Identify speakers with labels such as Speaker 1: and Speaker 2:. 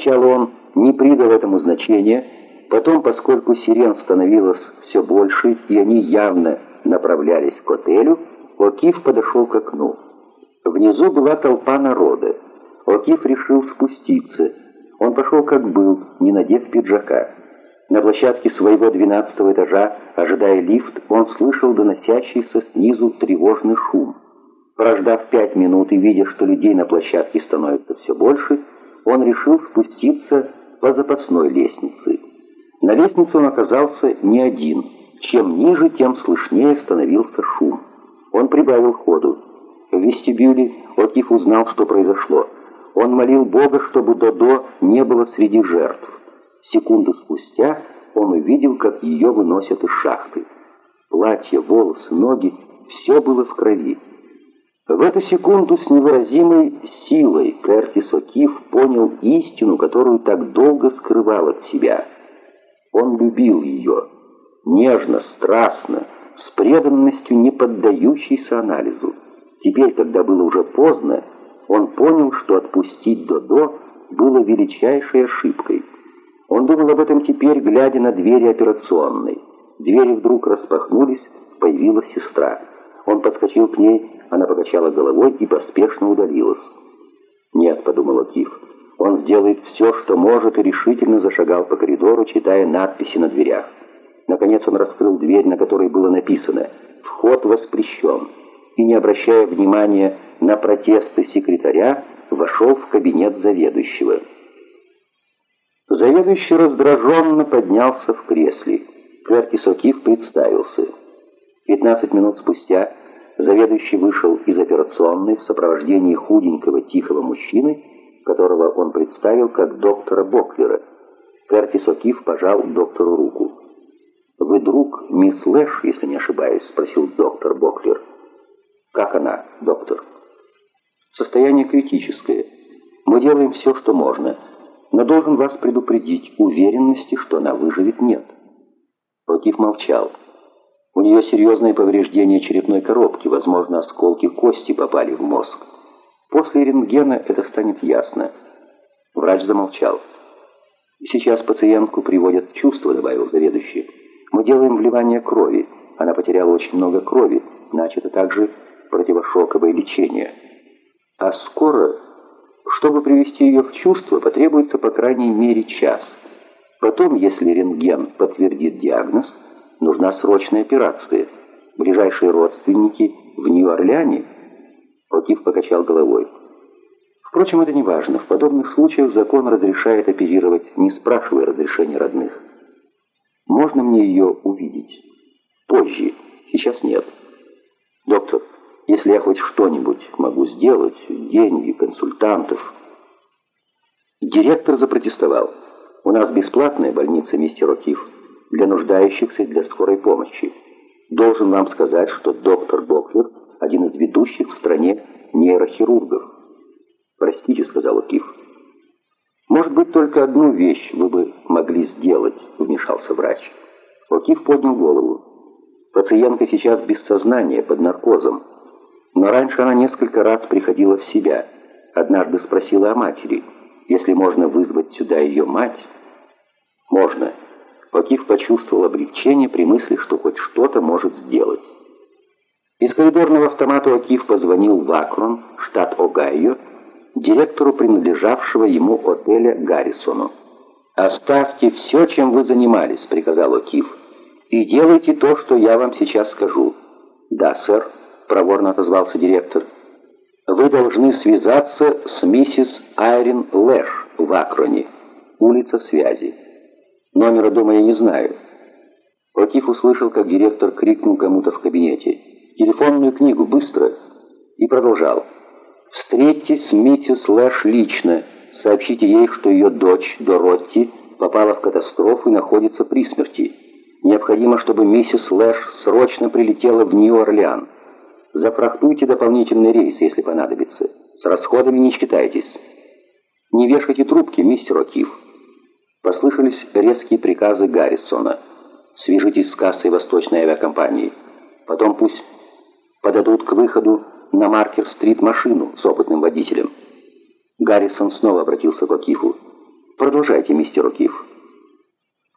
Speaker 1: Сначала он не придал этому значения, потом, поскольку сирен становилось все больше, и они явно направлялись к отелю, Окиф подошел к окну. Внизу была толпа народа. Окиф решил спуститься. Он пошел как был, не надев пиджака. На площадке своего двенадцатого этажа, ожидая лифт, он слышал доносящийся снизу тревожный шум. Прождав пять минут и видя, что людей на площадке становится все больше, он решил спуститься по запасной лестнице. На лестнице он оказался не один. Чем ниже, тем слышнее становился шум. Он прибавил ходу. В вестибюле Окиф узнал, что произошло. Он молил Бога, чтобы Додо не было среди жертв. Секунду спустя он увидел, как ее выносят из шахты. Платье, волосы, ноги — все было в крови. В эту секунду с невыразимой силой Кертис О'Кив понял истину, которую так долго скрывал от себя. Он любил ее. Нежно, страстно, с преданностью, не поддающейся анализу. Теперь, когда было уже поздно, он понял, что отпустить Додо было величайшей ошибкой. Он думал об этом теперь, глядя на двери операционной. Двери вдруг распахнулись, появилась сестра. Он подскочил к ней, она покачала головой и поспешно удалилась. «Нет», — подумал Акиф, — «он сделает все, что может, и решительно зашагал по коридору, читая надписи на дверях. Наконец он раскрыл дверь, на которой было написано «Вход воспрещен», и, не обращая внимания на протесты секретаря, вошел в кабинет заведующего. Заведующий раздраженно поднялся в кресле. Кертис О'Кив представился. Пятнадцать минут спустя заведующий вышел из операционной в сопровождении худенького тихого мужчины, которого он представил как доктора Боклера. Кертис О'Кив пожал доктору руку. «Вы друг мисс Лэш, если не ошибаюсь?» — спросил доктор Боклер. «Как она, доктор?» «Состояние критическое. Мы делаем все, что можно» но должен вас предупредить, уверенности, что она выживет, нет». Лакиф молчал. У нее серьезное повреждение черепной коробки, возможно, осколки кости попали в мозг. После рентгена это станет ясно. Врач замолчал. «Сейчас пациентку приводят в чувство», — добавил заведующий. «Мы делаем вливание крови. Она потеряла очень много крови. Начато также противошоковое лечение. А скоро чтобы привести ее в чувство, потребуется по крайней мере час. Потом, если рентген подтвердит диагноз, нужна срочная операция. Ближайшие родственники в Нью-Орлеане? Окиф покачал головой. Впрочем, это не важно. В подобных случаях закон разрешает оперировать, не спрашивая разрешения родных. Можно мне ее увидеть? Позже. Сейчас нет. Доктор, если я хоть что-нибудь могу сделать, деньги, консультантов. Директор запротестовал. У нас бесплатная больница, мистер Окиф, для нуждающихся и для скорой помощи. Должен вам сказать, что доктор Боклер один из ведущих в стране нейрохирургов. Простите, сказал Окиф. Может быть, только одну вещь вы бы могли сделать, вмешался врач. Окиф поднял голову. Пациентка сейчас без сознания, под наркозом. Но раньше она несколько раз приходила в себя. Однажды спросила о матери. Если можно вызвать сюда ее мать... Можно. Покив почувствовал облегчение при мысли, что хоть что-то может сделать. Из коридорного автомата Окиф позвонил в Акрон, штат Огайо, директору принадлежавшего ему отеля Гаррисону. «Оставьте все, чем вы занимались», — приказал Окиф, — «и делайте то, что я вам сейчас скажу». «Да, сэр» проворно отозвался директор. «Вы должны связаться с миссис Айрин Лэш в Акроне, улица связи. Номера дома я не знаю». Окиф услышал, как директор крикнул кому-то в кабинете. «Телефонную книгу, быстро!» И продолжал. «Встретьтесь с миссис Лэш лично. Сообщите ей, что ее дочь, Доротти, попала в катастрофу и находится при смерти. Необходимо, чтобы миссис Лэш срочно прилетела в Нью-Орлеан. Зафрахтуйте дополнительный рейс, если понадобится. С расходами не считайтесь. Не вешайте трубки, мистер О'Кив. Послышались резкие приказы Гаррисона. Свяжитесь с кассой Восточной авиакомпании. Потом пусть подадут к выходу на Маркер-стрит машину с опытным водителем. Гаррисон снова обратился к О'Кифу. Продолжайте, мистер О'Кив.